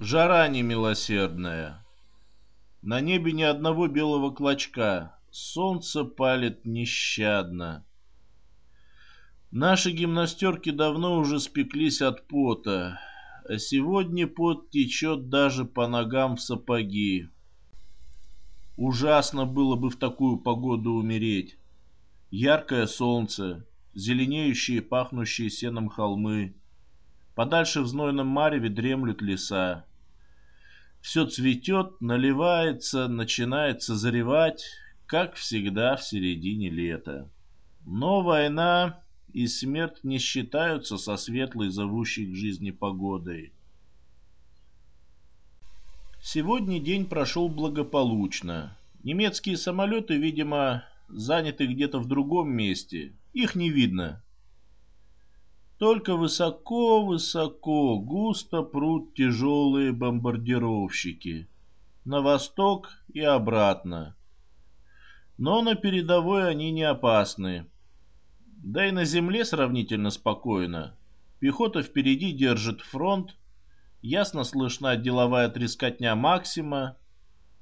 Жара немилосердная. На небе ни одного белого клочка. Солнце палит нещадно. Наши гимнастерки давно уже спеклись от пота, а сегодня пот течет даже по ногам в сапоги. Ужасно было бы в такую погоду умереть. Яркое солнце, зеленеющие пахнущие сеном холмы. Подальше в знойном мареве дремлют леса. Все цветет, наливается, начинает созревать, как всегда в середине лета. Но война и смерть не считаются со светлой, зовущей к жизни погодой. Сегодня день прошел благополучно. Немецкие самолеты, видимо, заняты где-то в другом месте. Их не видно. Только высоко-высоко густо прут тяжелые бомбардировщики. На восток и обратно. Но на передовой они не опасны. Да и на земле сравнительно спокойно. Пехота впереди держит фронт. Ясно слышна деловая трескотня Максима.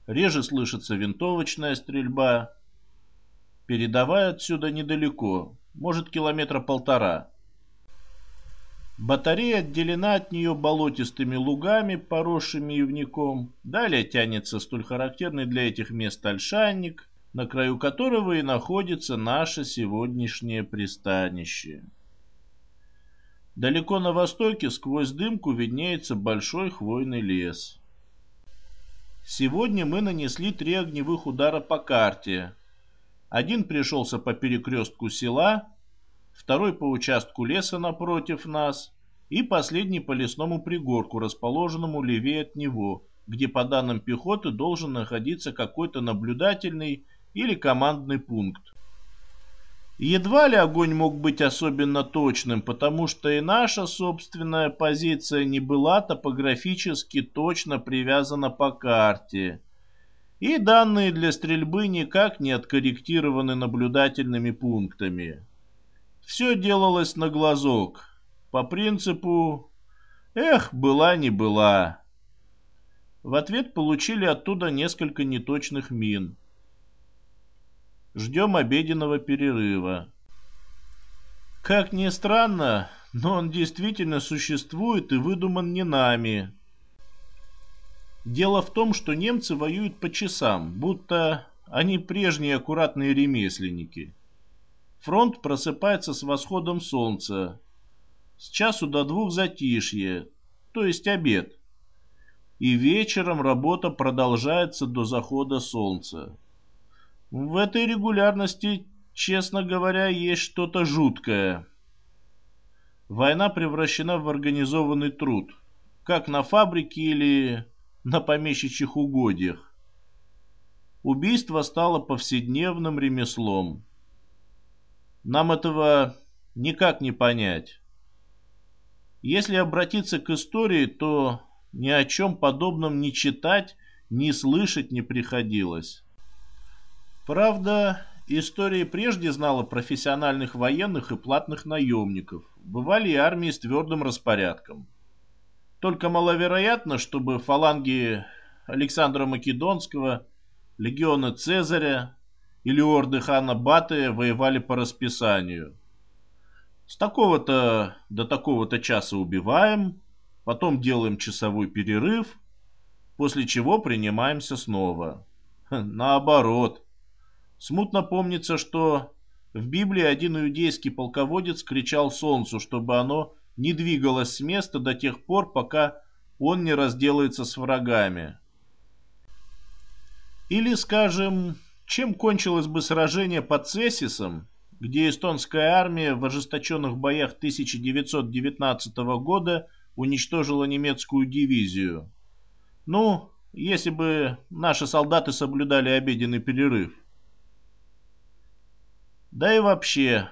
Реже слышится винтовочная стрельба. Передовая отсюда недалеко, может километра полтора. Батарея отделена от нее болотистыми лугами, поросшими ивником. Далее тянется столь характерный для этих мест ольшанник, на краю которого и находится наше сегодняшнее пристанище. Далеко на востоке сквозь дымку виднеется большой хвойный лес. Сегодня мы нанесли три огневых удара по карте. Один пришелся по перекрестку села, второй по участку леса напротив нас и последний по лесному пригорку, расположенному левее от него, где по данным пехоты должен находиться какой-то наблюдательный или командный пункт. Едва ли огонь мог быть особенно точным, потому что и наша собственная позиция не была топографически точно привязана по карте, и данные для стрельбы никак не откорректированы наблюдательными пунктами. Все делалось на глазок. По принципу «Эх, была не была». В ответ получили оттуда несколько неточных мин. Ждем обеденного перерыва. Как ни странно, но он действительно существует и выдуман не нами. Дело в том, что немцы воюют по часам, будто они прежние аккуратные ремесленники. Фронт просыпается с восходом солнца. С часу до двух затишье, то есть обед. И вечером работа продолжается до захода солнца. В этой регулярности, честно говоря, есть что-то жуткое. Война превращена в организованный труд, как на фабрике или на помещичьих угодьях. Убийство стало повседневным ремеслом. Нам этого никак не понять. Если обратиться к истории, то ни о чем подобном ни читать, ни слышать не приходилось. Правда, история прежде знала профессиональных военных и платных наемников. Бывали и армии с твердым распорядком. Только маловероятно, чтобы фаланги Александра Македонского, легиона Цезаря или орды хана Батыя воевали по расписанию. С такого-то до такого-то часа убиваем, потом делаем часовой перерыв, после чего принимаемся снова. Наоборот. Смутно помнится, что в Библии один иудейский полководец кричал солнцу, чтобы оно не двигалось с места до тех пор, пока он не разделается с врагами. Или, скажем, чем кончилось бы сражение под Цессисом, где эстонская армия в ожесточенных боях 1919 года уничтожила немецкую дивизию? Ну, если бы наши солдаты соблюдали обеденный перерыв. Да и вообще,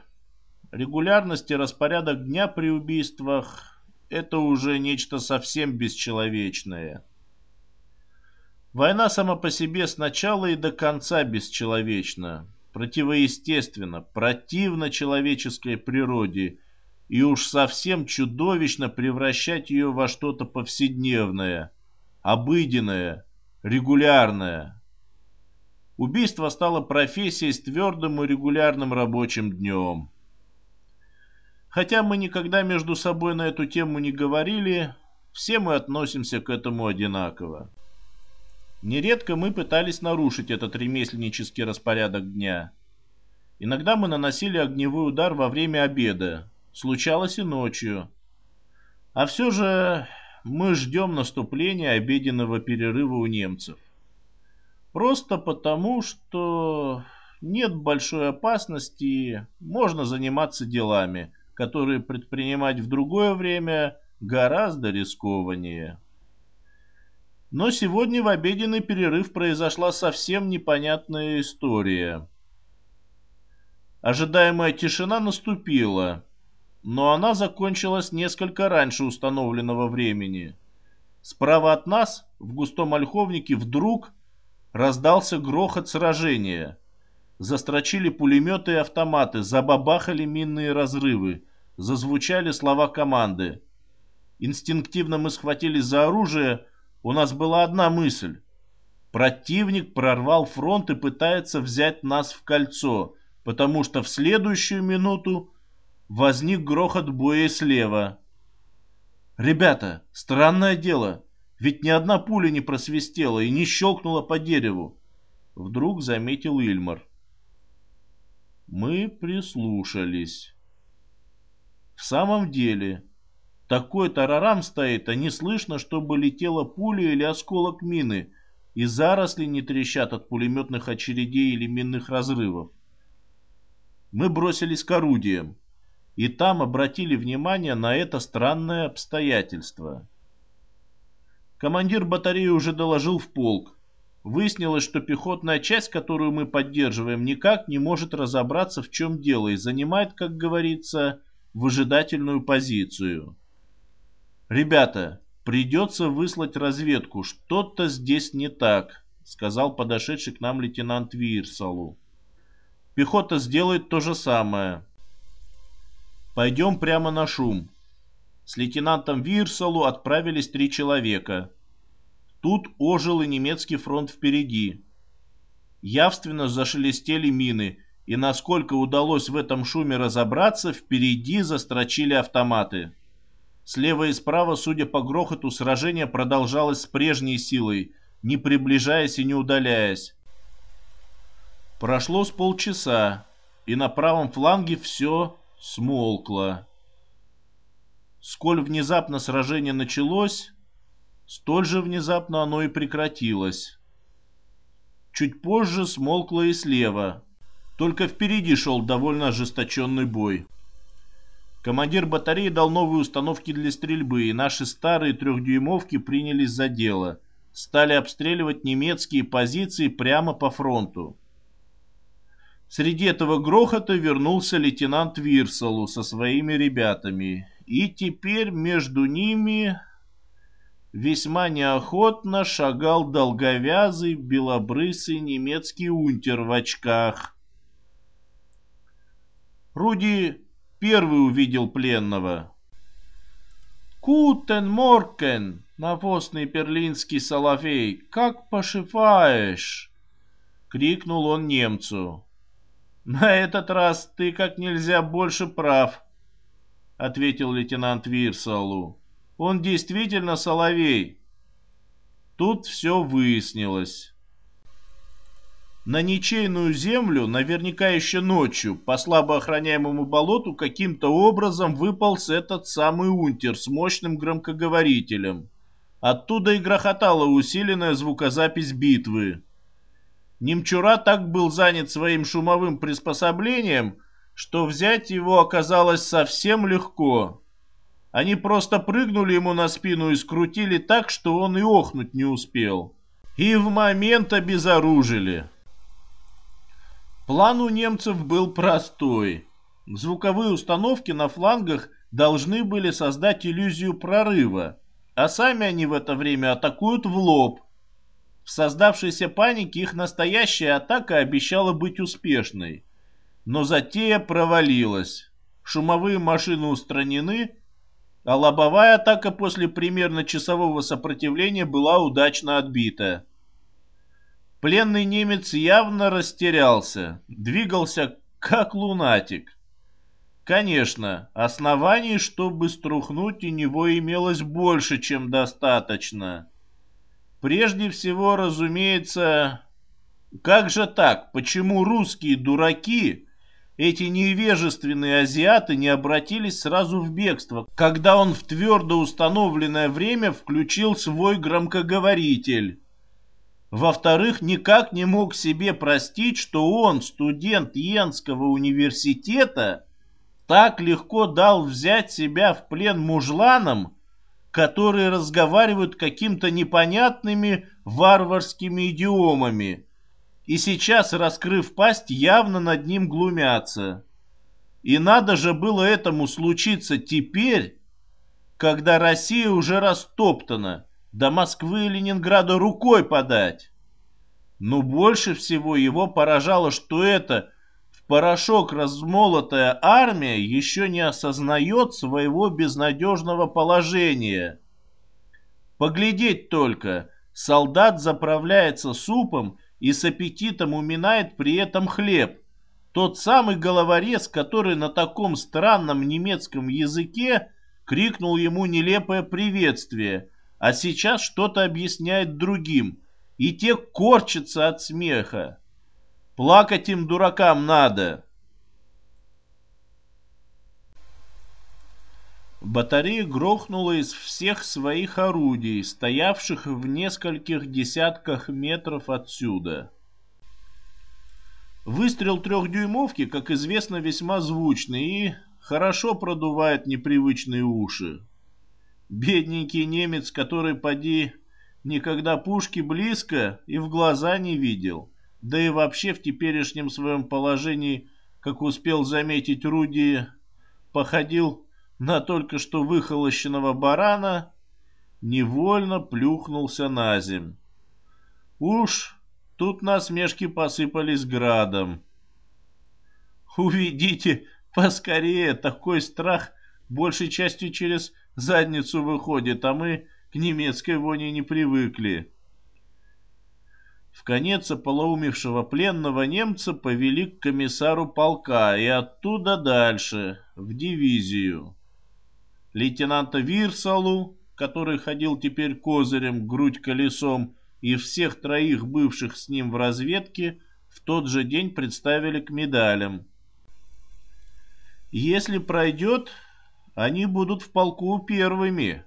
регулярность и распорядок дня при убийствах – это уже нечто совсем бесчеловечное. Война сама по себе с начала и до конца бесчеловечна, противоестественно, противно человеческой природе и уж совсем чудовищно превращать ее во что-то повседневное, обыденное, регулярное. Убийство стало профессией с твердым и регулярным рабочим днем. Хотя мы никогда между собой на эту тему не говорили, все мы относимся к этому одинаково. Нередко мы пытались нарушить этот ремесленнический распорядок дня. Иногда мы наносили огневой удар во время обеда, случалось и ночью. А все же мы ждем наступления обеденного перерыва у немцев. Просто потому, что нет большой опасности, можно заниматься делами, которые предпринимать в другое время гораздо рискованнее. Но сегодня в обеденный перерыв произошла совсем непонятная история. Ожидаемая тишина наступила, но она закончилась несколько раньше установленного времени. Справа от нас, в густом ольховнике, вдруг Раздался грохот сражения. Застрочили пулеметы и автоматы, забабахали минные разрывы. Зазвучали слова команды. Инстинктивно мы схватились за оружие. У нас была одна мысль. Противник прорвал фронт и пытается взять нас в кольцо, потому что в следующую минуту возник грохот боя слева. «Ребята, странное дело. Ведь ни одна пуля не просвистела и не щелкнула по дереву. Вдруг заметил Ильмар. Мы прислушались. В самом деле, такой тарарам стоит, а не слышно, чтобы летела пуля или осколок мины, и заросли не трещат от пулеметных очередей или минных разрывов. Мы бросились к орудиям, и там обратили внимание на это странное обстоятельство. Командир батареи уже доложил в полк. Выяснилось, что пехотная часть, которую мы поддерживаем, никак не может разобраться, в чем дело, и занимает, как говорится, выжидательную позицию. «Ребята, придется выслать разведку. Что-то здесь не так», — сказал подошедший к нам лейтенант Вирсалу. «Пехота сделает то же самое. Пойдем прямо на шум. С лейтенантом Вирсалу отправились три человека. Тут ожил и немецкий фронт впереди. Явственно зашелестели мины, и насколько удалось в этом шуме разобраться, впереди застрочили автоматы. Слева и справа, судя по грохоту, сражение продолжалось с прежней силой, не приближаясь и не удаляясь. Прошло с полчаса, и на правом фланге все смолкло. Сколь внезапно сражение началось, столь же внезапно оно и прекратилось. Чуть позже смолкло и слева, только впереди шел довольно ожесточенный бой. Командир батареи дал новые установки для стрельбы, и наши старые трехдюймовки принялись за дело. Стали обстреливать немецкие позиции прямо по фронту. Среди этого грохота вернулся лейтенант Вирсалу со своими ребятами и теперь между ними весьма неохотно шагал долговязый белобрысый немецкий унтер в очках. Руди первый увидел пленного. «Кутен Моркен, навозный берлинский соловей, как пошиваешь?» — крикнул он немцу. «На этот раз ты как нельзя больше прав», — ответил лейтенант Вирсалу. «Он действительно соловей». Тут все выяснилось. На ничейную землю, наверняка еще ночью, по слабо охраняемому болоту, каким-то образом выполз этот самый унтер с мощным громкоговорителем. Оттуда и грохотала усиленная звукозапись битвы. Немчура так был занят своим шумовым приспособлением, что взять его оказалось совсем легко. Они просто прыгнули ему на спину и скрутили так, что он и охнуть не успел. И в момент обезоружили. План у немцев был простой. Звуковые установки на флангах должны были создать иллюзию прорыва, а сами они в это время атакуют в лоб. В создавшейся панике их настоящая атака обещала быть успешной. Но затея провалилась. Шумовые машины устранены, а лобовая атака после примерно часового сопротивления была удачно отбита. Пленный немец явно растерялся, двигался как лунатик. Конечно, оснований, чтобы струхнуть, у него имелось больше, чем достаточно. Прежде всего, разумеется, как же так? Почему русские дураки, эти невежественные азиаты, не обратились сразу в бегство, когда он в твердо установленное время включил свой громкоговоритель? Во-вторых, никак не мог себе простить, что он, студент Йенского университета, так легко дал взять себя в плен мужланам, которые разговаривают каким-то непонятными варварскими идиомами, и сейчас, раскрыв пасть, явно над ним глумятся. И надо же было этому случиться теперь, когда Россия уже растоптана, до Москвы и Ленинграда рукой подать. Но больше всего его поражало, что эта в порошок размолотая армия еще не осознает своего безнадежного положения. Поглядеть только, солдат заправляется супом и с аппетитом уминает при этом хлеб. Тот самый головорез, который на таком странном немецком языке крикнул ему нелепое приветствие – а сейчас что-то объясняет другим, и те корчатся от смеха. Плакать им дуракам надо. Батарея грохнула из всех своих орудий, стоявших в нескольких десятках метров отсюда. Выстрел трехдюймовки, как известно, весьма звучный и хорошо продувает непривычные уши. Бедненький немец, который, поди, никогда пушки близко и в глаза не видел. Да и вообще в теперешнем своем положении, как успел заметить Руди, походил на только что выхолощенного барана, невольно плюхнулся на земь. Уж тут насмешки посыпались градом. «Уведите поскорее, такой страх большей частью через задницу выходит, а мы к немецкой воне не привыкли. В конец ополоумевшего пленного немца повели к комиссару полка и оттуда дальше, в дивизию. Лейтенанта Вирсалу, который ходил теперь козырем, грудь колесом, и всех троих бывших с ним в разведке, в тот же день представили к медалям. Если пройдет, они будут в полку первыми.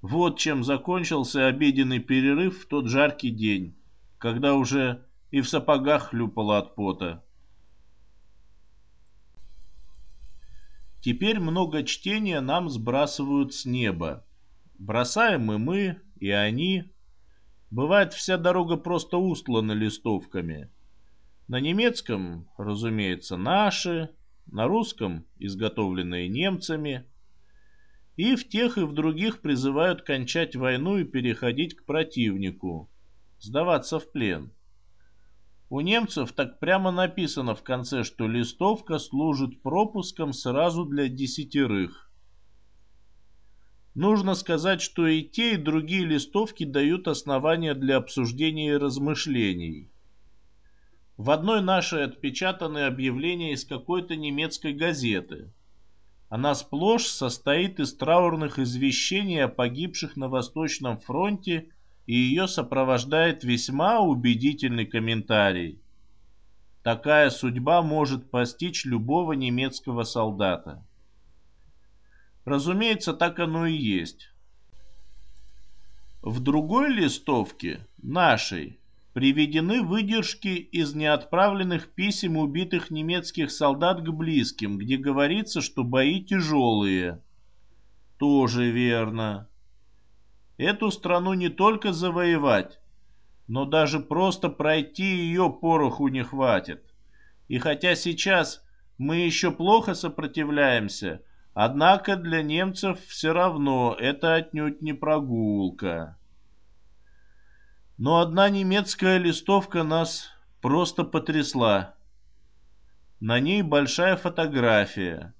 Вот чем закончился обеденный перерыв в тот жаркий день, когда уже и в сапогах хлюпало от пота. Теперь много чтения нам сбрасывают с неба. Бросаем и мы, и они. Бывает, вся дорога просто устлана листовками. На немецком, разумеется, наши, на русском изготовленные немцами, и в тех и в других призывают кончать войну и переходить к противнику, сдаваться в плен. У немцев так прямо написано в конце, что листовка служит пропуском сразу для десятерых. Нужно сказать, что и те, и другие листовки дают основания для обсуждения и размышлений. В одной нашей отпечатаны объявления из какой-то немецкой газеты. Она сплошь состоит из траурных извещений о погибших на Восточном фронте и ее сопровождает весьма убедительный комментарий. Такая судьба может постичь любого немецкого солдата. Разумеется, так оно и есть. В другой листовке, нашей, приведены выдержки из неотправленных писем убитых немецких солдат к близким, где говорится, что бои тяжелые. Тоже верно. Эту страну не только завоевать, но даже просто пройти ее пороху не хватит. И хотя сейчас мы еще плохо сопротивляемся, однако для немцев все равно это отнюдь не прогулка. Но одна немецкая листовка нас просто потрясла. На ней большая фотография,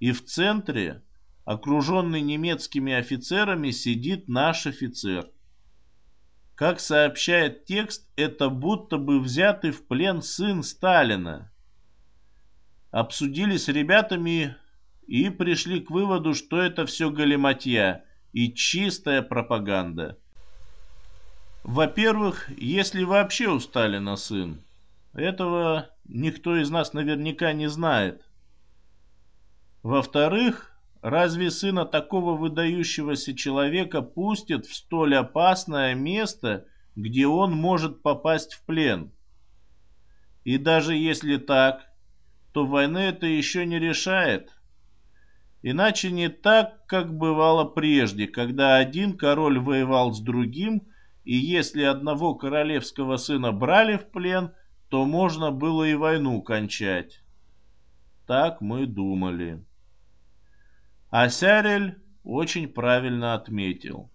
и в центре окруженный немецкими офицерами, сидит наш офицер. Как сообщает текст, это будто бы взятый в плен сын Сталина. Обсудили с ребятами и пришли к выводу, что это все галиматья и чистая пропаганда. Во-первых, если вообще у Сталина сын, этого никто из нас наверняка не знает. Во-вторых, разве сына такого выдающегося человека пустят в столь опасное место, где он может попасть в плен? И даже если так, то войны это еще не решает. Иначе не так, как бывало прежде, когда один король воевал с другим, и если одного королевского сына брали в плен, то можно было и войну кончать. Так мы думали. А Сярель очень правильно отметил.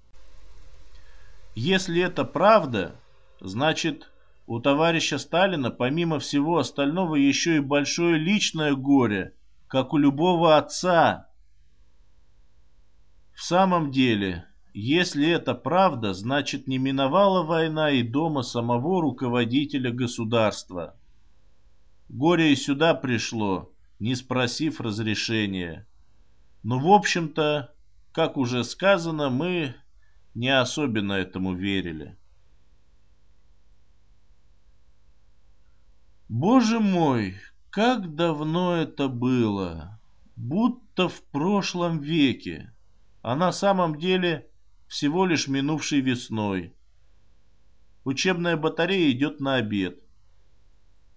Если это правда, значит, у товарища Сталина помимо всего остального еще и большое личное горе, как у любого отца. В самом деле, если это правда, значит не миновала война и дома самого руководителя государства. Горе и сюда пришло, не спросив разрешения. Но, в общем-то, как уже сказано, мы не особенно этому верили. Боже мой, как давно это было! Будто в прошлом веке, а на самом деле всего лишь минувшей весной. Учебная батарея идет на обед.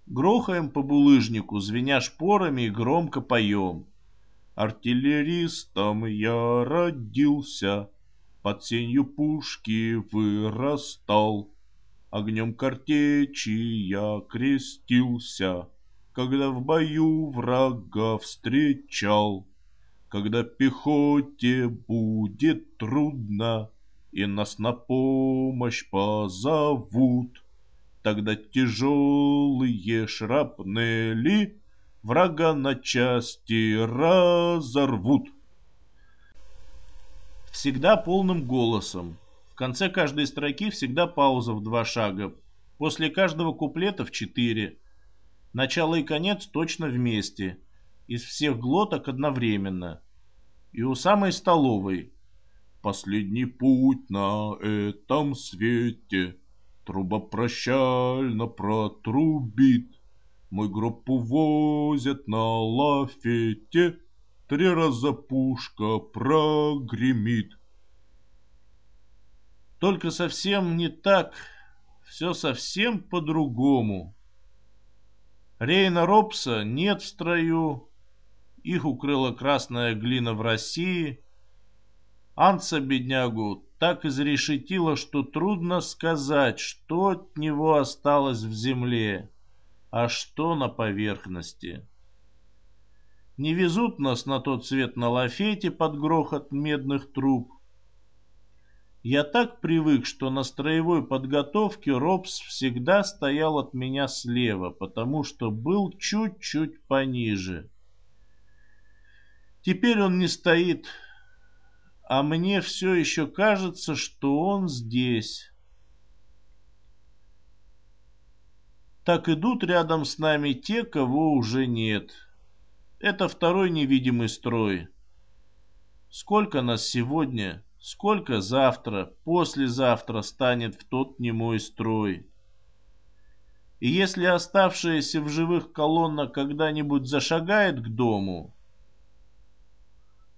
Грохаем по булыжнику, звеня шпорами и громко поем. Артиллеристом я родился, Под сенью пушки вырастал. Огнем картечи я крестился, Когда в бою врага встречал. Когда пехоте будет трудно, И нас на помощь позовут, Тогда тяжелые шрапнели врага на части разорвут. Всегда полным голосом. В конце каждой строки всегда пауза в два шага. После каждого куплета в четыре. Начало и конец точно вместе. Из всех глоток одновременно. И у самой столовой. Последний путь на этом свете Труба прощально протрубит. Мой гроб увозят на лафете, Три раза пушка прогремит. Только совсем не так, все совсем по-другому. Рейна Робса нет в строю, их укрыла красная глина в России. Анца, беднягу, так изрешетила, что трудно сказать, что от него осталось в земле а что на поверхности. Не везут нас на тот свет на лафете под грохот медных труб. Я так привык, что на строевой подготовке Робс всегда стоял от меня слева, потому что был чуть-чуть пониже. Теперь он не стоит, а мне все еще кажется, что он здесь. так идут рядом с нами те, кого уже нет. Это второй невидимый строй. Сколько нас сегодня, сколько завтра, послезавтра станет в тот немой строй. И если оставшаяся в живых колонна когда-нибудь зашагает к дому,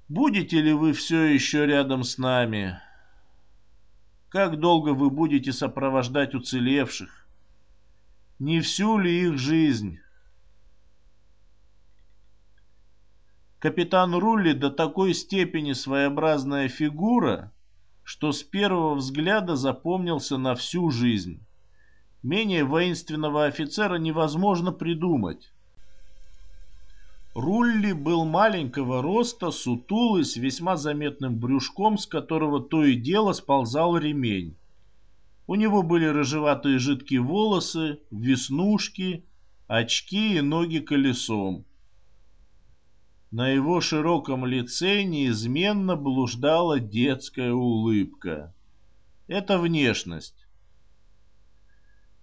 будете ли вы все еще рядом с нами? Как долго вы будете сопровождать уцелевших? не всю ли их жизнь. Капитан Рулли до такой степени своеобразная фигура, что с первого взгляда запомнился на всю жизнь. Менее воинственного офицера невозможно придумать. Рулли был маленького роста, сутулый, с весьма заметным брюшком, с которого то и дело сползал ремень. У него были рыжеватые жидкие волосы, веснушки, очки и ноги колесом. На его широком лице неизменно блуждала детская улыбка. Это внешность.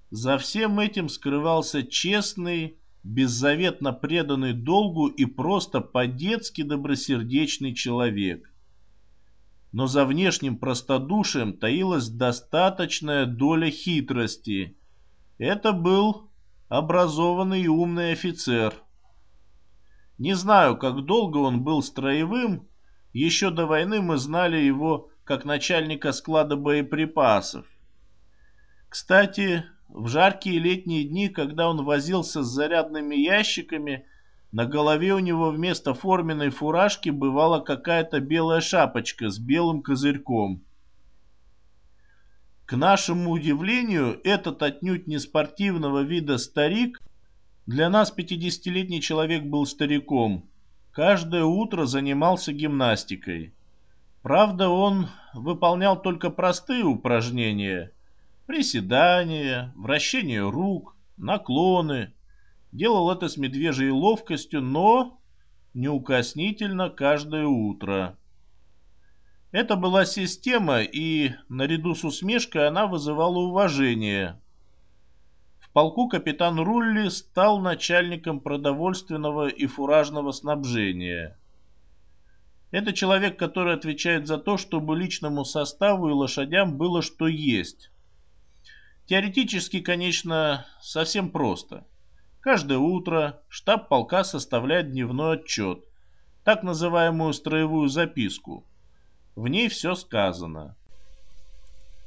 За всем этим скрывался честный, беззаветно преданный долгу и просто по-детски добросердечный человек. Но за внешним простодушием таилась достаточная доля хитрости. Это был образованный и умный офицер. Не знаю, как долго он был строевым, еще до войны мы знали его как начальника склада боеприпасов. Кстати, в жаркие летние дни, когда он возился с зарядными ящиками, на голове у него вместо форменной фуражки бывала какая-то белая шапочка с белым козырьком. К нашему удивлению, этот отнюдь не спортивного вида старик, для нас 50-летний человек был стариком, каждое утро занимался гимнастикой. Правда, он выполнял только простые упражнения – Приседания, вращение рук, наклоны. Делал это с медвежьей ловкостью, но неукоснительно каждое утро. Это была система, и наряду с усмешкой она вызывала уважение. В полку капитан Рулли стал начальником продовольственного и фуражного снабжения. Это человек, который отвечает за то, чтобы личному составу и лошадям было что есть. Теоретически, конечно, совсем просто. Каждое утро штаб полка составляет дневной отчет, так называемую строевую записку. В ней все сказано.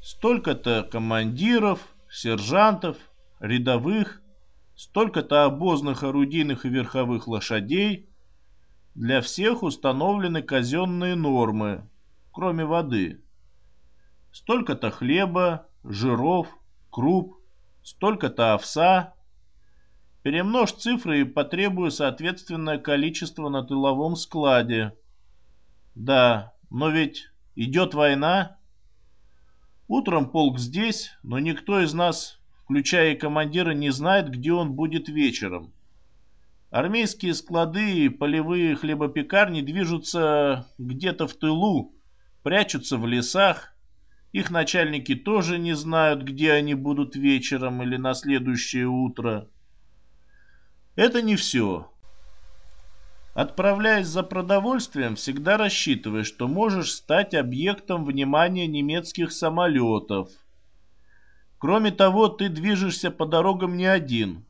Столько-то командиров, сержантов, рядовых, столько-то обозных орудийных и верховых лошадей. Для всех установлены казенные нормы, кроме воды. Столько-то хлеба, жиров, круп, столько-то овса. Перемножь цифры и потребую соответственное количество на тыловом складе. Да, но ведь идет война. Утром полк здесь, но никто из нас, включая и командира, не знает, где он будет вечером. Армейские склады и полевые хлебопекарни движутся где-то в тылу, прячутся в лесах, их начальники тоже не знают, где они будут вечером или на следующее утро. Это не все. Отправляясь за продовольствием, всегда рассчитывай, что можешь стать объектом внимания немецких самолетов. Кроме того, ты движешься по дорогам не один.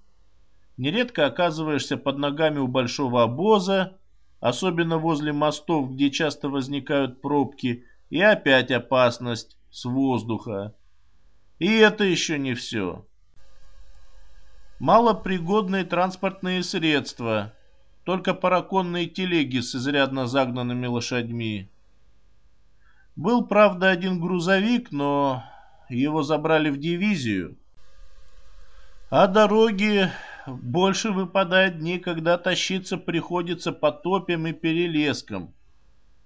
Нередко оказываешься под ногами у большого обоза, особенно возле мостов, где часто возникают пробки, и опять опасность с воздуха. И это еще не все. Малопригодные транспортные средства, только параконные телеги с изрядно загнанными лошадьми. Был, правда, один грузовик, но его забрали в дивизию. А дороги больше выпадает дней, когда тащиться приходится по топям и перелескам.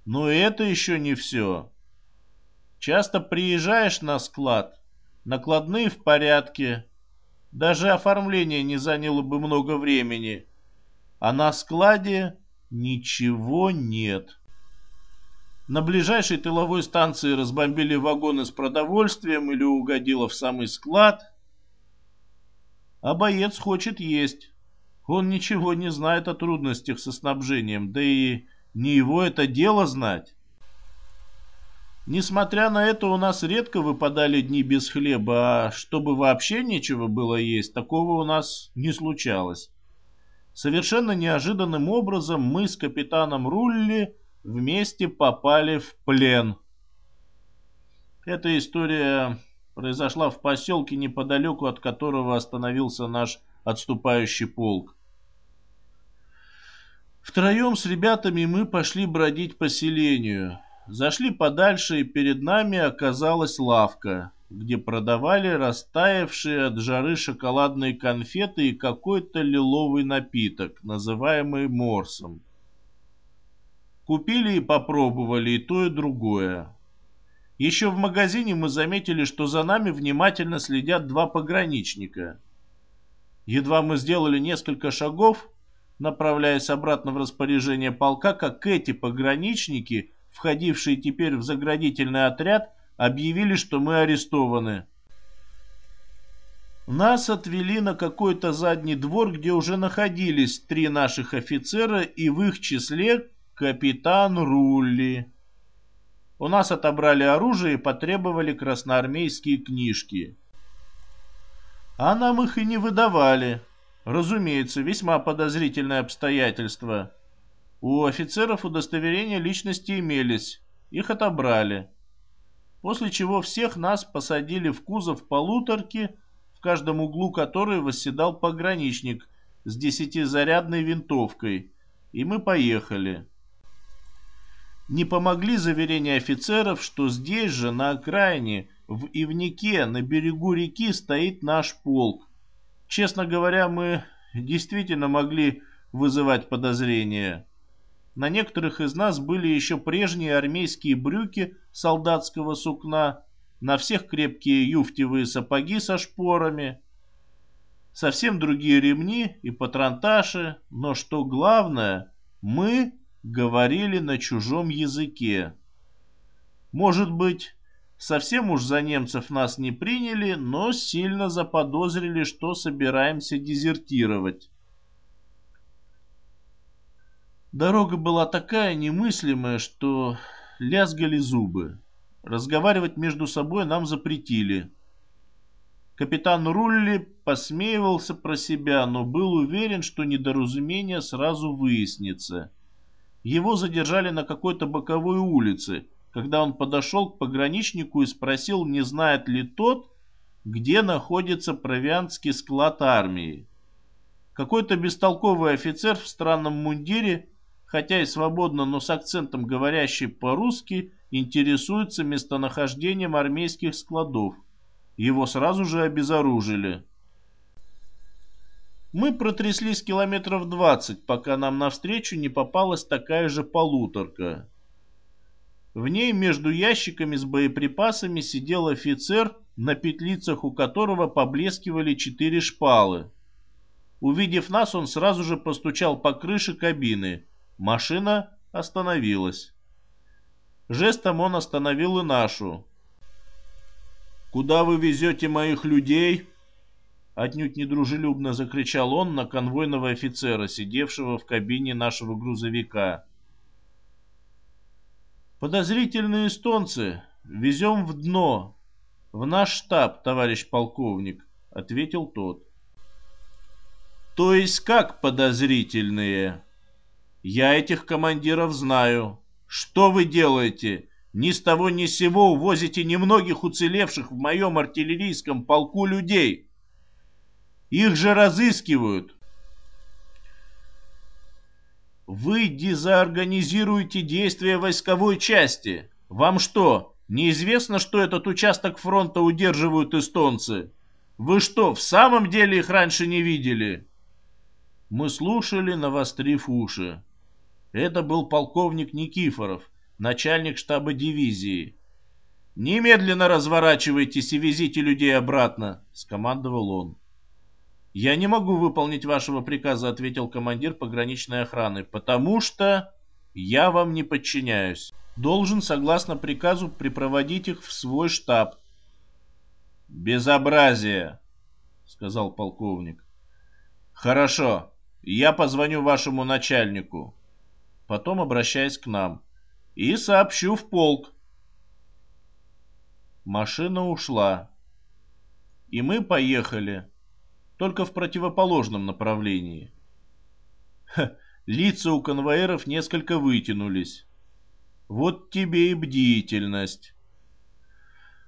Но это еще не все. Часто приезжаешь на склад, накладные в порядке, даже оформление не заняло бы много времени, а на складе ничего нет. На ближайшей тыловой станции разбомбили вагоны с продовольствием или угодило в самый склад. А боец хочет есть. Он ничего не знает о трудностях со снабжением, да и не его это дело знать. Несмотря на это, у нас редко выпадали дни без хлеба, а чтобы вообще нечего было есть, такого у нас не случалось. Совершенно неожиданным образом мы с капитаном Рулли вместе попали в плен. Эта история произошла в поселке, неподалеку от которого остановился наш отступающий полк. Втроем с ребятами мы пошли бродить по селению. Зашли подальше, и перед нами оказалась лавка, где продавали растаявшие от жары шоколадные конфеты и какой-то лиловый напиток, называемый морсом. Купили и попробовали и то, и другое. Еще в магазине мы заметили, что за нами внимательно следят два пограничника. Едва мы сделали несколько шагов, направляясь обратно в распоряжение полка, как эти пограничники, входившие теперь в заградительный отряд, объявили, что мы арестованы. Нас отвели на какой-то задний двор, где уже находились три наших офицера и в их числе капитан Рулли. У нас отобрали оружие и потребовали красноармейские книжки. А нам их и не выдавали. Разумеется, весьма подозрительное обстоятельство. У офицеров удостоверения личности имелись, их отобрали. После чего всех нас посадили в кузов полуторки, в каждом углу которой восседал пограничник с десятизарядной винтовкой, и мы поехали. Не помогли заверения офицеров, что здесь же, на окраине, в Ивнике, на берегу реки, стоит наш полк. Честно говоря, мы действительно могли вызывать подозрения. На некоторых из нас были еще прежние армейские брюки солдатского сукна, на всех крепкие юфтевые сапоги со шпорами, совсем другие ремни и патронташи, но что главное, мы говорили на чужом языке. Может быть, Совсем уж за немцев нас не приняли, но сильно заподозрили, что собираемся дезертировать. Дорога была такая немыслимая, что лязгали зубы. Разговаривать между собой нам запретили. Капитан Рулли посмеивался про себя, но был уверен, что недоразумение сразу выяснится. Его задержали на какой-то боковой улице – когда он подошел к пограничнику и спросил, не знает ли тот, где находится провианский склад армии. Какой-то бестолковый офицер в странном мундире, хотя и свободно, но с акцентом говорящий по-русски, интересуется местонахождением армейских складов. Его сразу же обезоружили. Мы протряслись километров двадцать, пока нам навстречу не попалась такая же полуторка. В ней между ящиками с боеприпасами сидел офицер, на петлицах у которого поблескивали четыре шпалы. Увидев нас, он сразу же постучал по крыше кабины. Машина остановилась. Жестом он остановил и нашу. «Куда вы везете моих людей?» Отнюдь недружелюбно закричал он на конвойного офицера, сидевшего в кабине нашего грузовика. Подозрительные эстонцы. Везем в дно. В наш штаб, товарищ полковник, ответил тот. То есть как подозрительные? Я этих командиров знаю. Что вы делаете? Ни с того ни с сего увозите немногих уцелевших в моем артиллерийском полку людей. Их же разыскивают. Вы дезорганизируете действия войсковой части. Вам что, неизвестно, что этот участок фронта удерживают эстонцы? Вы что, в самом деле их раньше не видели? Мы слушали, навострив уши. Это был полковник Никифоров, начальник штаба дивизии. «Немедленно разворачивайтесь и везите людей обратно», — скомандовал он. «Я не могу выполнить вашего приказа», — ответил командир пограничной охраны, «потому что я вам не подчиняюсь. Должен, согласно приказу, припроводить их в свой штаб». «Безобразие», — сказал полковник. «Хорошо, я позвоню вашему начальнику». Потом обращаясь к нам. «И сообщу в полк». Машина ушла. И мы поехали только в противоположном направлении. Ха, лица у конвоиров несколько вытянулись. Вот тебе и бдительность.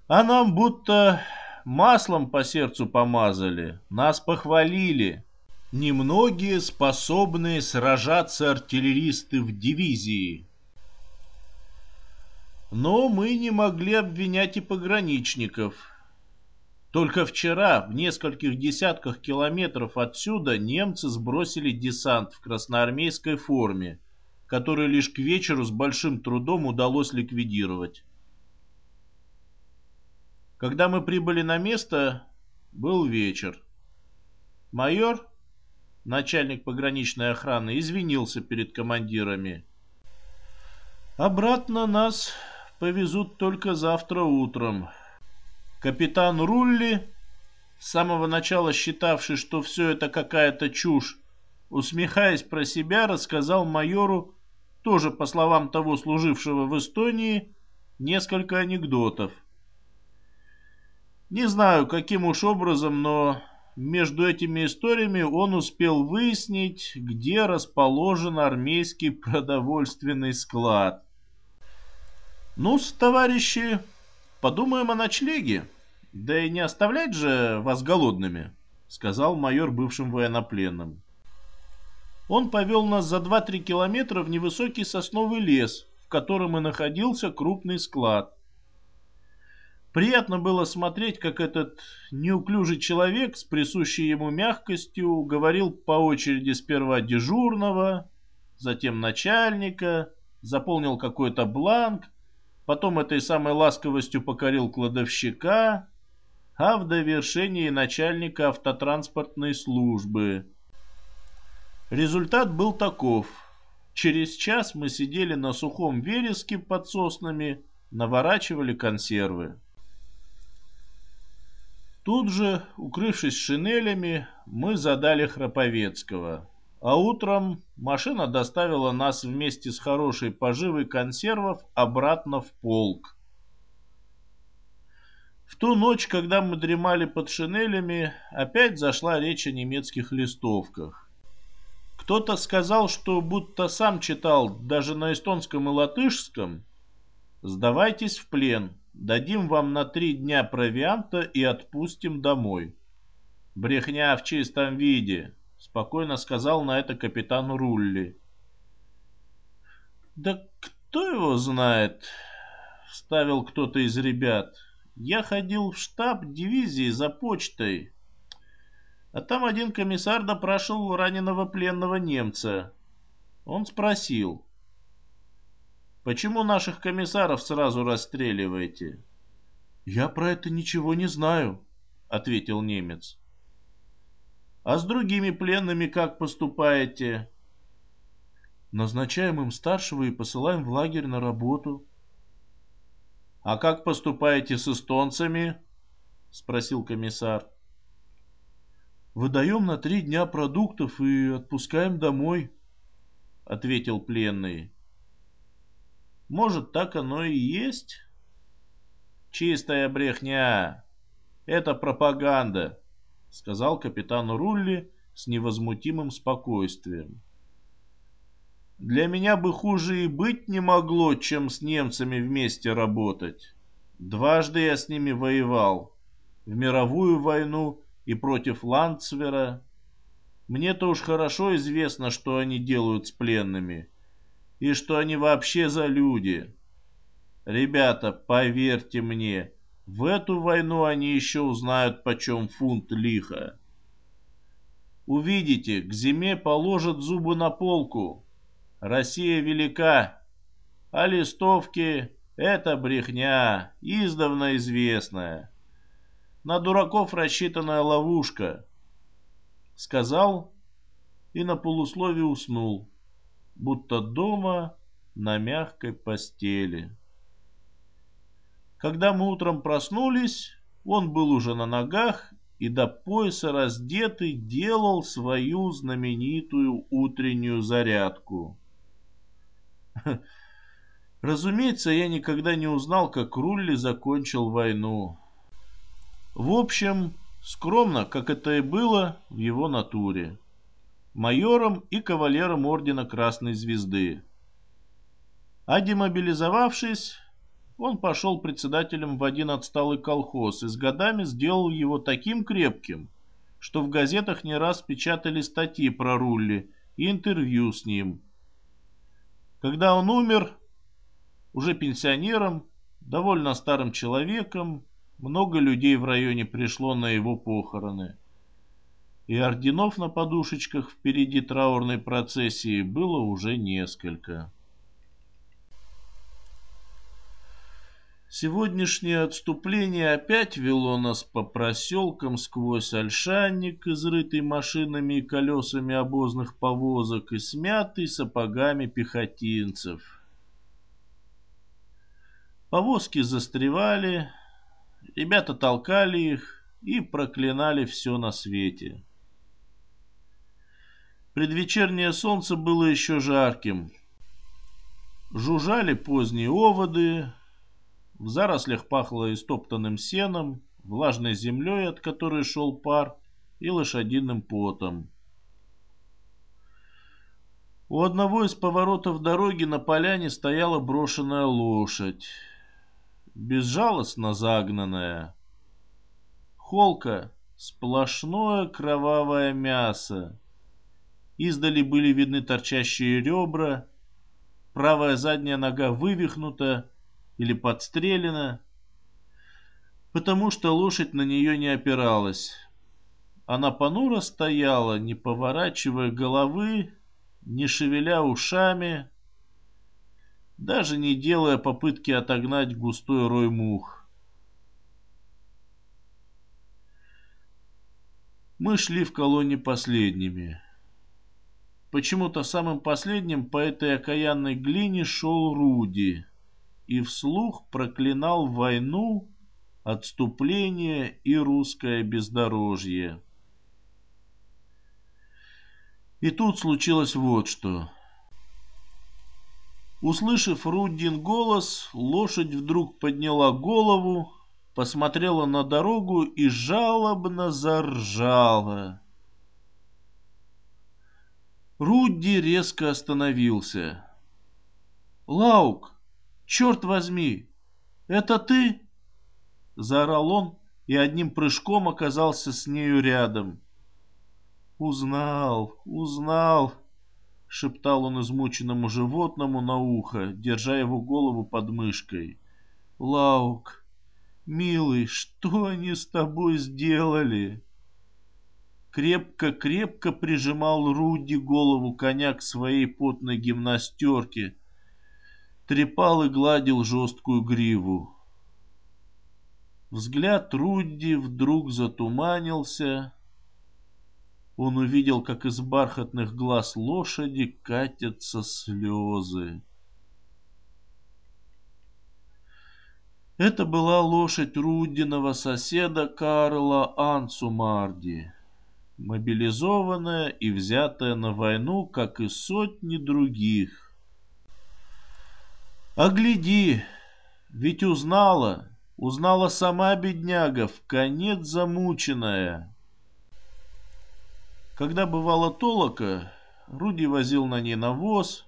А нам будто маслом по сердцу помазали, нас похвалили. Немногие способные сражаться артиллеристы в дивизии. Но мы не могли обвинять и пограничников. Только вчера, в нескольких десятках километров отсюда, немцы сбросили десант в красноармейской форме, который лишь к вечеру с большим трудом удалось ликвидировать. Когда мы прибыли на место, был вечер. Майор, начальник пограничной охраны, извинился перед командирами. Обратно нас повезут только завтра утром. Капитан Рулли, с самого начала считавший, что все это какая-то чушь, усмехаясь про себя, рассказал майору, тоже по словам того служившего в Эстонии, несколько анекдотов. Не знаю, каким уж образом, но между этими историями он успел выяснить, где расположен армейский продовольственный склад. ну товарищи, подумаем о ночлеге. Да и не оставлять же вас голодными, сказал майор бывшим военнопленным. Он повел нас за 2-3 километра в невысокий сосновый лес, в котором и находился крупный склад. Приятно было смотреть, как этот неуклюжий человек с присущей ему мягкостью говорил по очереди сперва дежурного, затем начальника, заполнил какой-то бланк, потом этой самой ласковостью покорил кладовщика, а в довершении начальника автотранспортной службы. Результат был таков. Через час мы сидели на сухом вереске под соснами, наворачивали консервы. Тут же, укрывшись шинелями, мы задали Храповецкого. А утром машина доставила нас вместе с хорошей поживой консервов обратно в полк. В ту ночь, когда мы дремали под шинелями, опять зашла речь о немецких листовках. Кто-то сказал, что будто сам читал даже на эстонском и латышском «Сдавайтесь в плен, Дадим вам на три дня провианта и отпустим домой. Брехня в чистом виде, спокойно сказал на это капитан Рулли. Да кто его знает, вставил кто-то из ребят. Я ходил в штаб дивизии за почтой. А там один комиссар допрашивал раненого пленного немца. Он спросил, Почему наших комиссаров сразу расстреливаете? Я про это ничего не знаю, ответил немец. А с другими пленными как поступаете? Назначаем им старшего и посылаем в лагерь на работу. А как поступаете с эстонцами? Спросил комиссар. Выдаем на три дня продуктов и отпускаем домой, ответил пленный. Может, так оно и есть? Чистая брехня. Это пропаганда, сказал капитан Рулли с невозмутимым спокойствием. Для меня бы хуже и быть не могло, чем с немцами вместе работать. Дважды я с ними воевал. В мировую войну и против Ландсвера. Мне-то уж хорошо известно, что они делают с пленными и что они вообще за люди. Ребята, поверьте мне, в эту войну они еще узнают, почем фунт лиха. Увидите, к зиме положат зубы на полку. Россия велика, а листовки — это брехня, издавна известная. На дураков рассчитанная ловушка. Сказал и на полусловие уснул будто дома на мягкой постели. Когда мы утром проснулись, он был уже на ногах и до пояса раздетый делал свою знаменитую утреннюю зарядку. Разумеется, я никогда не узнал, как Рулли закончил войну. В общем, скромно, как это и было в его натуре майором и кавалером ордена Красной Звезды. А демобилизовавшись, он пошел председателем в один отсталый колхоз и с годами сделал его таким крепким, что в газетах не раз печатали статьи про Рулли и интервью с ним. Когда он умер, уже пенсионером, довольно старым человеком, много людей в районе пришло на его похороны и орденов на подушечках впереди траурной процессии было уже несколько. Сегодняшнее отступление опять вело нас по проселкам сквозь ольшанник, изрытый машинами и колесами обозных повозок и смятый сапогами пехотинцев. Повозки застревали, ребята толкали их и проклинали все на свете. Предвечернее солнце было еще жарким. Жужжали поздние оводы, в зарослях пахло истоптанным сеном, влажной землей, от которой шел пар, и лошадиным потом. У одного из поворотов дороги на поляне стояла брошенная лошадь, безжалостно загнанная. Холка — сплошное кровавое мясо. Издали были видны торчащие ребра, правая задняя нога вывихнута, или подстрелена, потому что лошадь на нее не опиралась. Она понуро стояла, не поворачивая головы, не шевеля ушами, даже не делая попытки отогнать густой рой мух. Мы шли в колонне последними. Почему-то самым последним по этой окаянной глине шел Руди и вслух проклинал войну, отступление и русское бездорожье. И тут случилось вот что. Услышав Руддин голос, лошадь вдруг подняла голову, посмотрела на дорогу и жалобно заржала. Рудди резко остановился. «Лаук, черт возьми это ты? Заорал он и одним прыжком оказался с нею рядом. Узнал узнал шептал он измученному животному на ухо держа его голову под мышкой. Лаук милый что они с тобой сделали крепко-крепко прижимал Руди голову коня к своей потной гимнастерке, трепал и гладил жесткую гриву. Взгляд Рудди вдруг затуманился. Он увидел, как из бархатных глаз лошади катятся слезы. Это была лошадь Рудиного соседа Карла Ансумарди, мобилизованная и взятая на войну, как и сотни других. А гляди, ведь узнала, узнала сама бедняга, в конец замученная. Когда бывала толока, Руди возил на ней навоз,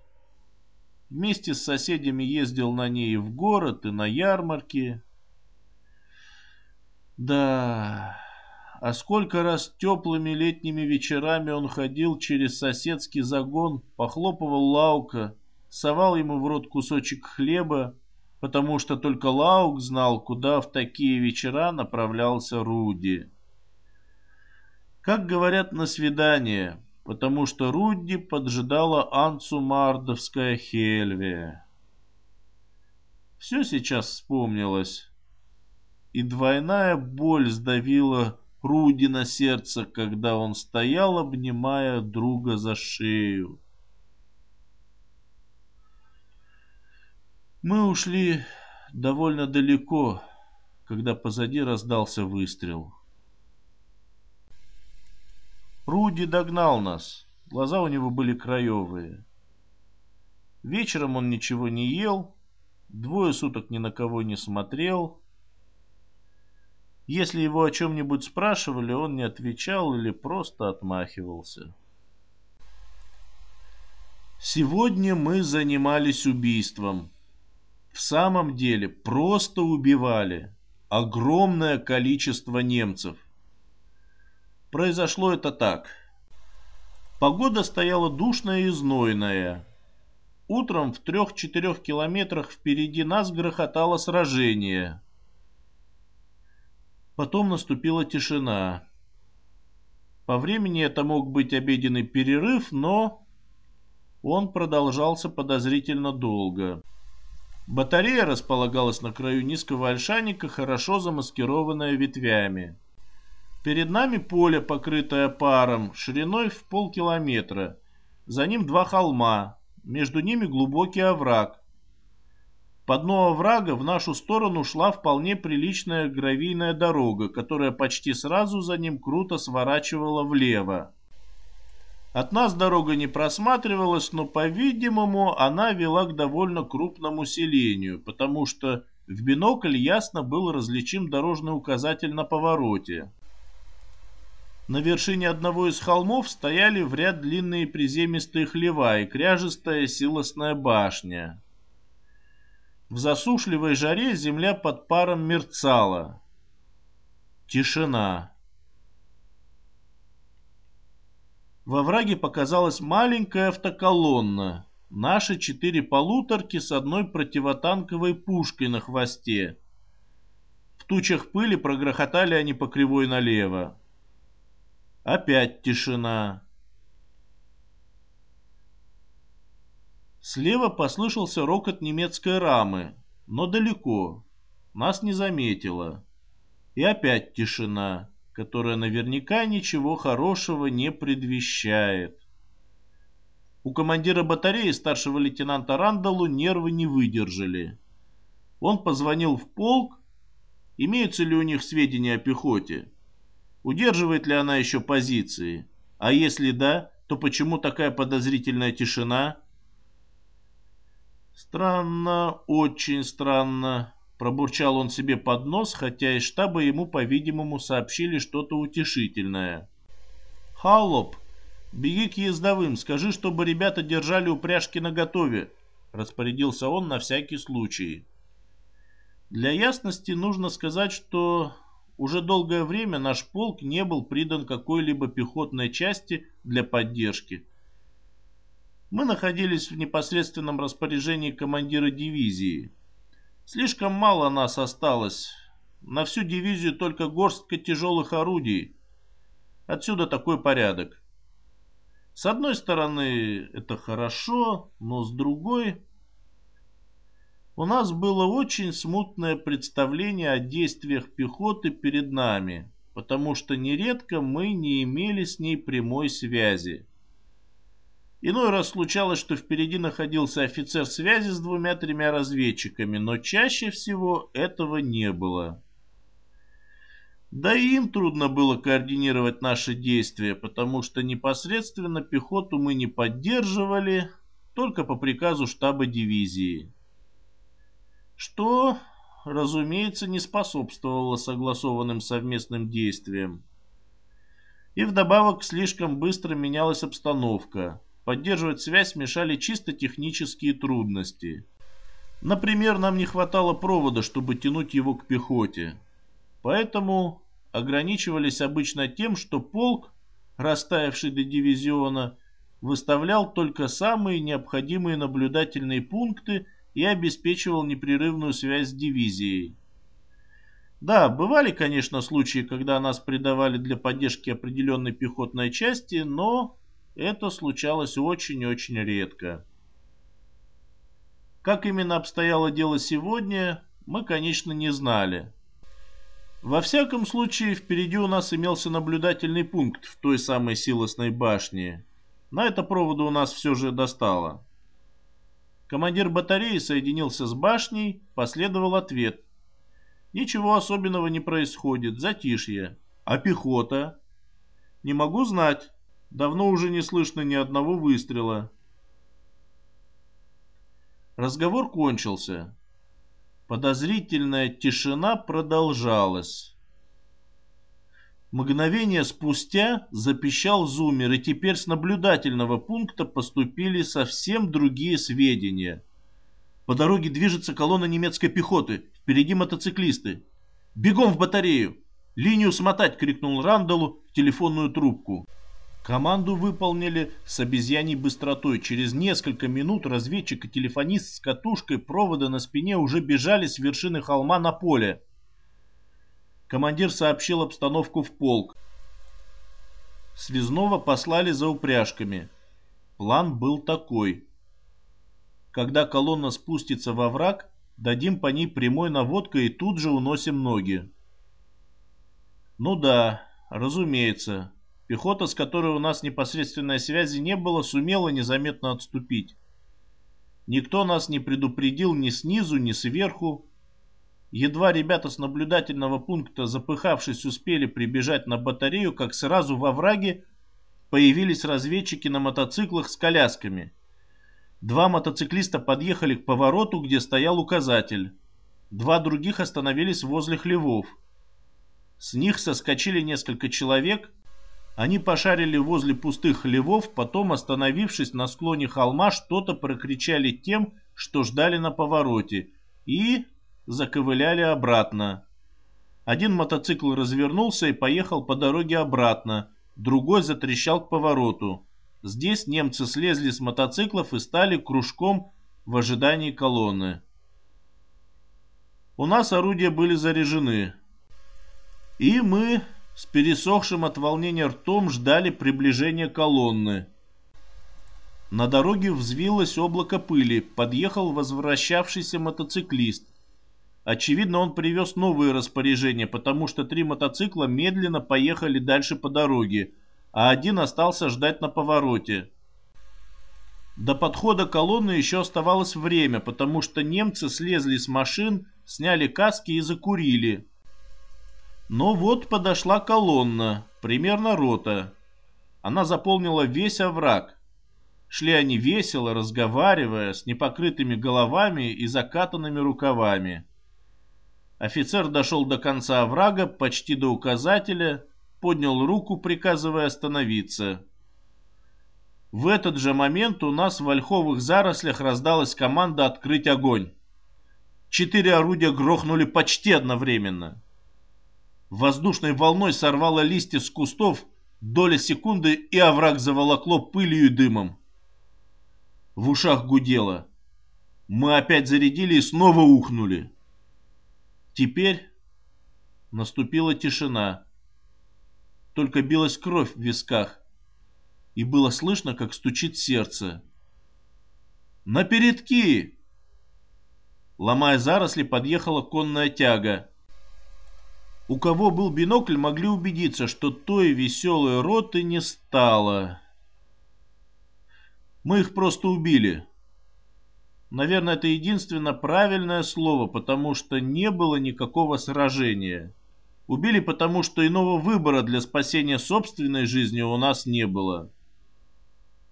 вместе с соседями ездил на ней в город и на ярмарки. Да, а сколько раз теплыми летними вечерами он ходил через соседский загон, похлопывал лаука, совал ему в рот кусочек хлеба, потому что только Лаук знал, куда в такие вечера направлялся Руди. Как говорят на свидание, потому что Руди поджидала Анцумардовская Хельвия. Все сейчас вспомнилось, и двойная боль сдавила Руди на сердце, когда он стоял, обнимая друга за шею. Мы ушли довольно далеко, когда позади раздался выстрел. Руди догнал нас. Глаза у него были краевые. Вечером он ничего не ел, двое суток ни на кого не смотрел. Если его о чем-нибудь спрашивали, он не отвечал или просто отмахивался. Сегодня мы занимались убийством в самом деле просто убивали огромное количество немцев. Произошло это так. Погода стояла душная и знойная. Утром в трех-четырех километрах впереди нас грохотало сражение. Потом наступила тишина. По времени это мог быть обеденный перерыв, но он продолжался подозрительно долго. Батарея располагалась на краю низкого ольшаника, хорошо замаскированная ветвями. Перед нами поле, покрытое паром, шириной в полкилометра. За ним два холма, между ними глубокий овраг. По дну оврага в нашу сторону шла вполне приличная гравийная дорога, которая почти сразу за ним круто сворачивала влево. От нас дорога не просматривалась, но, по-видимому, она вела к довольно крупному селению, потому что в бинокль ясно был различим дорожный указатель на повороте. На вершине одного из холмов стояли в ряд длинные приземистые хлева и кряжестая силосная башня. В засушливой жаре земля под паром мерцала. Тишина. Во враге показалась маленькая автоколонна. Наши четыре полуторки с одной противотанковой пушкой на хвосте. В тучах пыли прогрохотали они по кривой налево. Опять тишина. Слева послышался рокот немецкой рамы, но далеко. Нас не заметила. И опять тишина которая наверняка ничего хорошего не предвещает. У командира батареи старшего лейтенанта Рандалу нервы не выдержали. Он позвонил в полк, имеются ли у них сведения о пехоте, удерживает ли она еще позиции, а если да, то почему такая подозрительная тишина? Странно, очень странно. Пробурчал он себе под нос, хотя из штаба ему, по-видимому, сообщили что-то утешительное. «Халлоп, беги к ездовым, скажи, чтобы ребята держали упряжки наготове», — распорядился он на всякий случай. Для ясности нужно сказать, что уже долгое время наш полк не был придан какой-либо пехотной части для поддержки. Мы находились в непосредственном распоряжении командира дивизии — Слишком мало нас осталось. На всю дивизию только горстка тяжелых орудий. Отсюда такой порядок. С одной стороны, это хорошо, но с другой... У нас было очень смутное представление о действиях пехоты перед нами, потому что нередко мы не имели с ней прямой связи. Иной раз случалось, что впереди находился офицер связи с двумя-тремя разведчиками, но чаще всего этого не было. Да и им трудно было координировать наши действия, потому что непосредственно пехоту мы не поддерживали, только по приказу штаба дивизии. Что, разумеется, не способствовало согласованным совместным действиям. И вдобавок слишком быстро менялась обстановка. Поддерживать связь мешали чисто технические трудности. Например, нам не хватало провода, чтобы тянуть его к пехоте. Поэтому ограничивались обычно тем, что полк, растаявший до дивизиона, выставлял только самые необходимые наблюдательные пункты и обеспечивал непрерывную связь с дивизией. Да, бывали, конечно, случаи, когда нас придавали для поддержки определенной пехотной части, но это случалось очень-очень редко. Как именно обстояло дело сегодня, мы, конечно, не знали. Во всяком случае, впереди у нас имелся наблюдательный пункт в той самой силосной башне. На это провода у нас все же достало. Командир батареи соединился с башней, последовал ответ. Ничего особенного не происходит, затишье. А пехота? Не могу знать. Давно уже не слышно ни одного выстрела. Разговор кончился. Подозрительная тишина продолжалась. Мгновение спустя запищал зумер, и теперь с наблюдательного пункта поступили совсем другие сведения. По дороге движется колонна немецкой пехоты. Впереди мотоциклисты. «Бегом в батарею!» «Линию смотать!» — крикнул Рандалу в телефонную трубку. Команду выполнили с обезьяней быстротой. Через несколько минут разведчик и телефонист с катушкой провода на спине уже бежали с вершины холма на поле. Командир сообщил обстановку в полк. Связного послали за упряжками. План был такой. Когда колонна спустится во враг, дадим по ней прямой наводкой и тут же уносим ноги. Ну да, разумеется. Пехота, с которой у нас непосредственной связи не было, сумела незаметно отступить. Никто нас не предупредил ни снизу, ни сверху. Едва ребята с наблюдательного пункта, запыхавшись, успели прибежать на батарею, как сразу во враге появились разведчики на мотоциклах с колясками. Два мотоциклиста подъехали к повороту, где стоял указатель. Два других остановились возле хлевов. С них соскочили несколько человек. Они пошарили возле пустых хлевов, потом, остановившись на склоне холма, что-то прокричали тем, что ждали на повороте, и заковыляли обратно. Один мотоцикл развернулся и поехал по дороге обратно, другой затрещал к повороту. Здесь немцы слезли с мотоциклов и стали кружком в ожидании колонны. У нас орудия были заряжены. И мы с пересохшим от волнения ртом ждали приближения колонны. На дороге взвилось облако пыли, подъехал возвращавшийся мотоциклист. Очевидно, он привез новые распоряжения, потому что три мотоцикла медленно поехали дальше по дороге, а один остался ждать на повороте. До подхода колонны еще оставалось время, потому что немцы слезли с машин, сняли каски и закурили. Но вот подошла колонна, примерно рота. Она заполнила весь овраг. Шли они весело, разговаривая, с непокрытыми головами и закатанными рукавами. Офицер дошел до конца оврага, почти до указателя, поднял руку, приказывая остановиться. В этот же момент у нас в ольховых зарослях раздалась команда открыть огонь. Четыре орудия грохнули почти одновременно. Воздушной волной сорвало листья с кустов, доля секунды, и овраг заволокло пылью и дымом. В ушах гудело. Мы опять зарядили и снова ухнули. Теперь наступила тишина. Только билась кровь в висках, и было слышно, как стучит сердце. «На передки!» Ломая заросли, подъехала конная тяга. У кого был бинокль, могли убедиться, что той веселой роты не стало. Мы их просто убили. Наверное, это единственно правильное слово, потому что не было никакого сражения. Убили потому, что иного выбора для спасения собственной жизни у нас не было.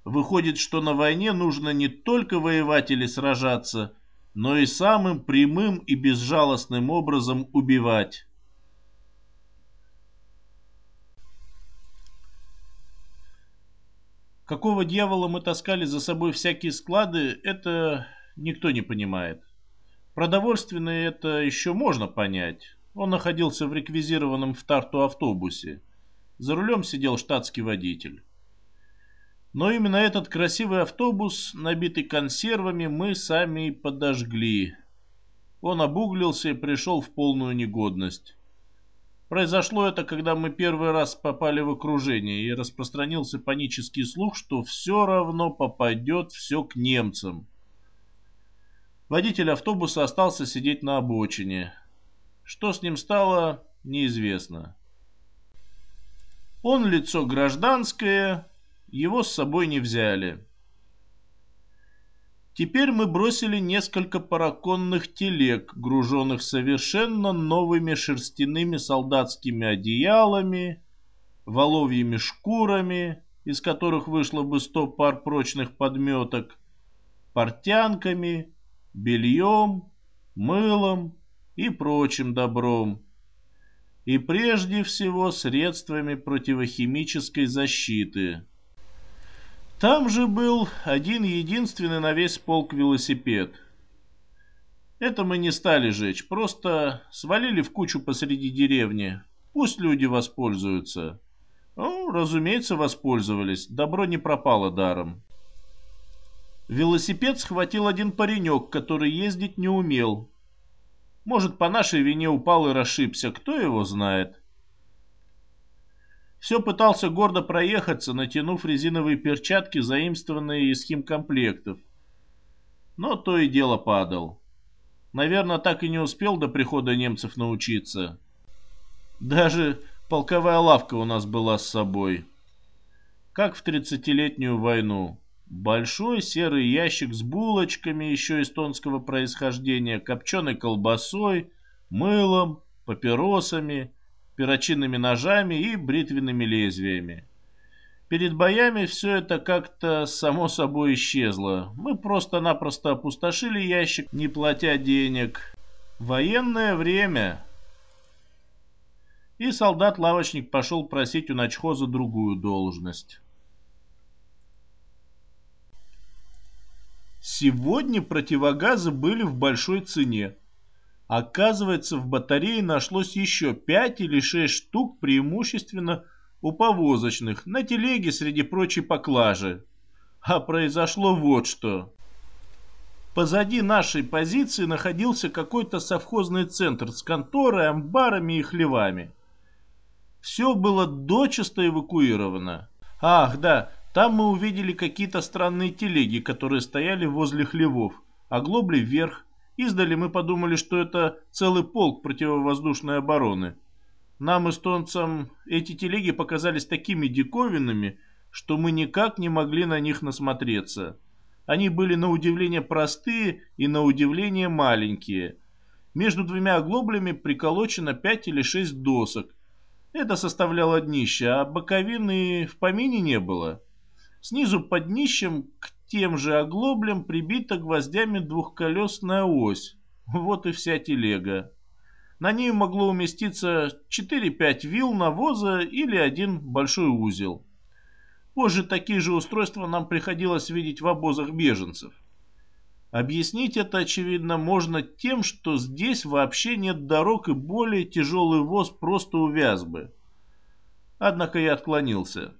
Выходит, что на войне нужно не только воевать или сражаться, но и самым прямым и безжалостным образом убивать. Какого дьявола мы таскали за собой всякие склады, это никто не понимает. Продовольственный это еще можно понять. Он находился в реквизированном в Тарту автобусе. За рулем сидел штатский водитель. Но именно этот красивый автобус, набитый консервами, мы сами подожгли. Он обуглился и пришел в полную негодность. Произошло это, когда мы первый раз попали в окружение, и распространился панический слух, что все равно попадет все к немцам. Водитель автобуса остался сидеть на обочине. Что с ним стало, неизвестно. Он лицо гражданское, его с собой не взяли. Теперь мы бросили несколько параконных телег, груженных совершенно новыми шерстяными солдатскими одеялами, воловьими шкурами, из которых вышло бы сто пар прочных подметок, портянками, бельем, мылом и прочим добром. И прежде всего средствами противохимической защиты. Там же был один единственный на весь полк велосипед. Это мы не стали жечь, просто свалили в кучу посреди деревни. Пусть люди воспользуются. Ну, разумеется, воспользовались. Добро не пропало даром. Велосипед схватил один паренек, который ездить не умел. Может, по нашей вине упал и расшибся, кто его знает. Все пытался гордо проехаться, натянув резиновые перчатки, заимствованные из химкомплектов. Но то и дело падал. Наверное, так и не успел до прихода немцев научиться. Даже полковая лавка у нас была с собой. Как в тридцатилетнюю войну. Большой серый ящик с булочками еще эстонского происхождения, копченой колбасой, мылом, папиросами, перочинными ножами и бритвенными лезвиями. Перед боями все это как-то само собой исчезло. Мы просто-напросто опустошили ящик, не платя денег. Военное время. И солдат-лавочник пошел просить у начхоза другую должность. Сегодня противогазы были в большой цене. Оказывается, в батарее нашлось еще 5 или 6 штук преимущественно у повозочных, на телеге среди прочей поклажи. А произошло вот что. Позади нашей позиции находился какой-то совхозный центр с конторой, амбарами и хлевами. Все было дочисто эвакуировано. Ах, да, там мы увидели какие-то странные телеги, которые стояли возле хлевов, оглобли вверх, Издали мы подумали, что это целый полк противовоздушной обороны. Нам, эстонцам, эти телеги показались такими диковинными, что мы никак не могли на них насмотреться. Они были на удивление простые и на удивление маленькие. Между двумя оглоблями приколочено пять или шесть досок. Это составляло днище, а боковины в помине не было. Снизу под днищем к тем же оглоблям прибита гвоздями двухколесная ось. Вот и вся телега. На ней могло уместиться 4-5 вил навоза или один большой узел. Позже такие же устройства нам приходилось видеть в обозах беженцев. Объяснить это, очевидно, можно тем, что здесь вообще нет дорог и более тяжелый воз просто увяз бы. Однако я отклонился.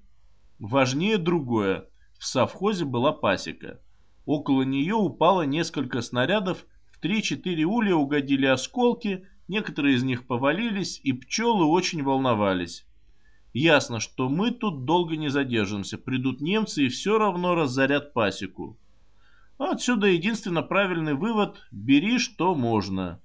Важнее другое. В совхозе была пасека. Около нее упало несколько снарядов, в 3-4 улья угодили осколки, некоторые из них повалились, и пчелы очень волновались. Ясно, что мы тут долго не задержимся, придут немцы и все равно разорят пасеку. Отсюда единственно правильный вывод – бери что можно.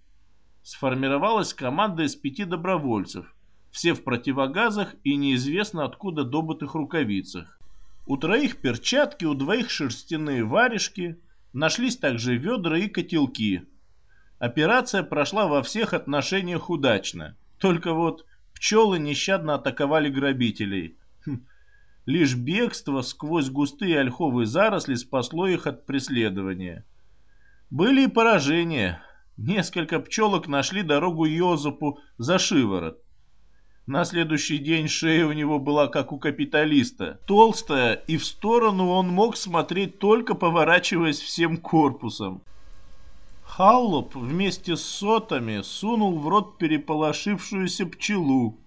Сформировалась команда из пяти добровольцев, все в противогазах и неизвестно откуда добытых рукавицах. У троих перчатки, у двоих шерстяные варежки, нашлись также ведра и котелки. Операция прошла во всех отношениях удачно. Только вот пчелы нещадно атаковали грабителей. Хм. Лишь бегство сквозь густые ольховые заросли спасло их от преследования. Были и поражения. Несколько пчелок нашли дорогу Йозапу за шиворот. На следующий день шея у него была как у капиталиста. Толстая, и в сторону он мог смотреть только поворачиваясь всем корпусом. Халлоп вместе с сотами сунул в рот переполошившуюся пчелу.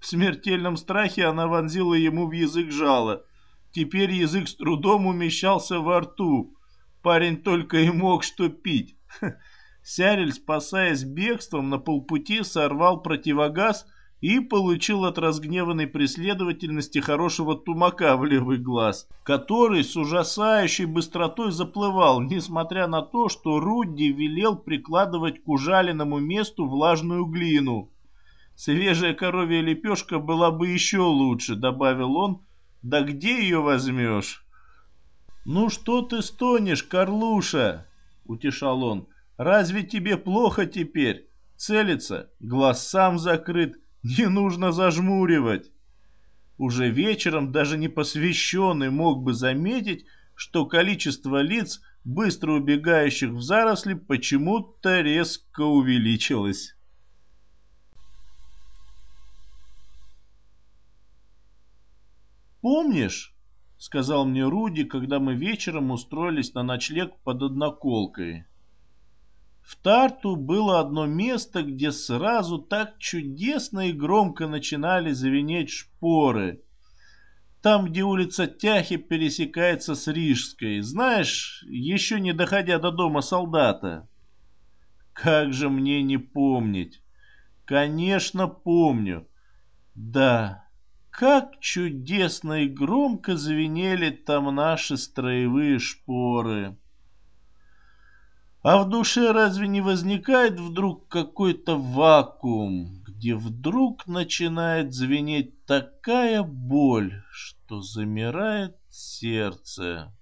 В смертельном страхе она вонзила ему в язык жало. Теперь язык с трудом умещался во рту. Парень только и мог что пить. Сярель, спасаясь бегством, на полпути сорвал противогаз и получил от разгневанной преследовательности хорошего тумака в левый глаз, который с ужасающей быстротой заплывал, несмотря на то, что Рудди велел прикладывать к ужаленному месту влажную глину. «Свежая коровья лепешка была бы еще лучше», — добавил он. «Да где ее возьмешь?» «Ну что ты стонешь, Карлуша?» — утешал он. «Разве тебе плохо теперь? Целится, глаз сам закрыт, не нужно зажмуривать. Уже вечером даже непосвященный мог бы заметить, что количество лиц, быстро убегающих в заросли, почему-то резко увеличилось. «Помнишь?» — сказал мне Руди, когда мы вечером устроились на ночлег под одноколкой. В Тарту было одно место, где сразу так чудесно и громко начинали звенеть шпоры. Там, где улица Тяхи пересекается с Рижской, знаешь, еще не доходя до дома солдата. Как же мне не помнить? Конечно, помню. Да, как чудесно и громко звенели там наши строевые шпоры. А в душе разве не возникает вдруг какой-то вакуум, где вдруг начинает звенеть такая боль, что замирает сердце?